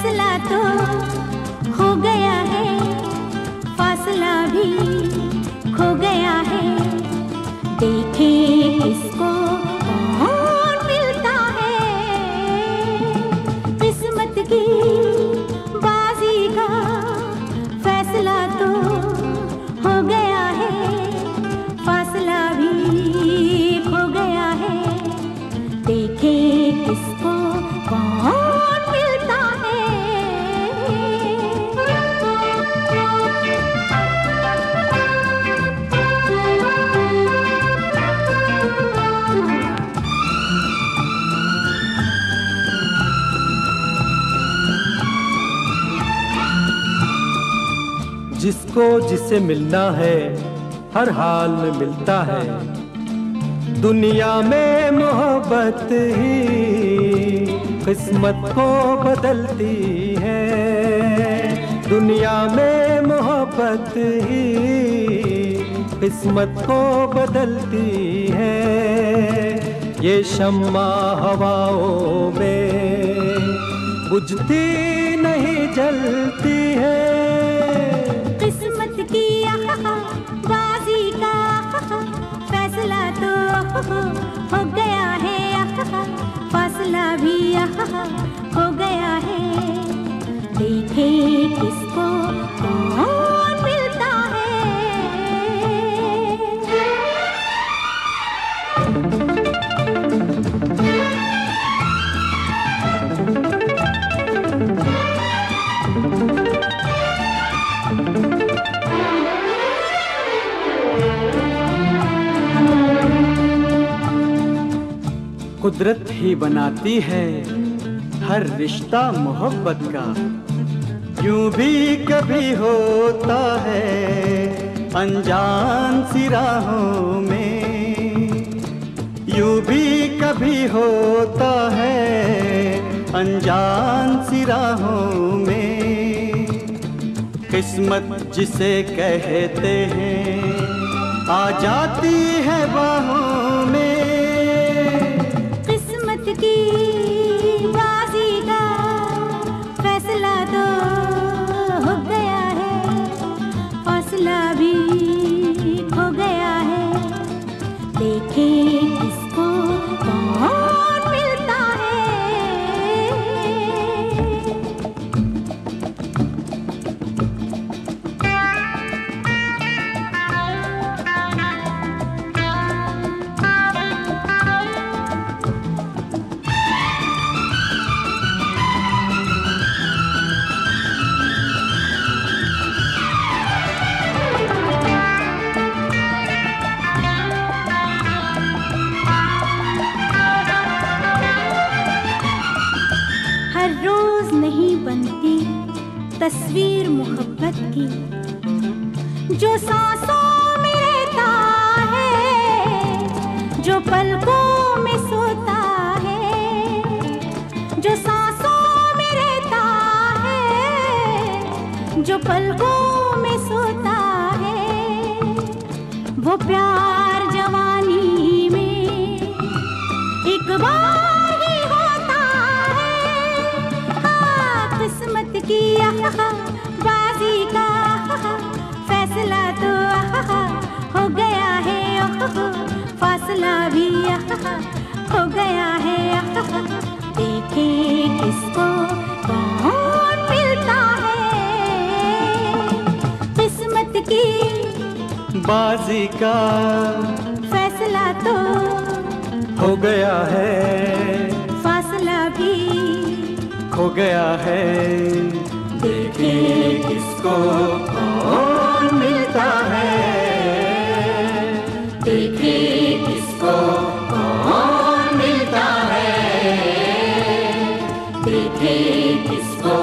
फैसला तो हो गया है। फासला भी खो गया है। देखे इसको जिसको जिसे मिलना है, हर हाल में मिलता है। दुनिया में मोहब्बत ही किस्मत को बदलती है। दुनिया में मोहब्बत ही किस्मत को बदलती है। ये शम्मा हवाओं में बुझती नहीं, जलती है। हो गया है। देखे किसको मिलता कुदरत ही बनाती है। हर रिश्ता मोहब्बत का। यूँ भी कभी होता है अनजान सी राहों में। यूँ भी कभी होता है अनजान सी राहों में। किस्मत जिसे कहते हैं, आ जाती है बाहों में। तस्वीर मोहब्बत की, जो सांसों में रहता है, जो पलकों में सोता है, जो सांसों में रहता है, जो पलकों में सोता है, वो प्यार बाजी का फैसला तो हो गया है। फासला भी खो गया है। देखे किसको कौन मिलता है। देखे किसको कौन मिलता है। देखे किसको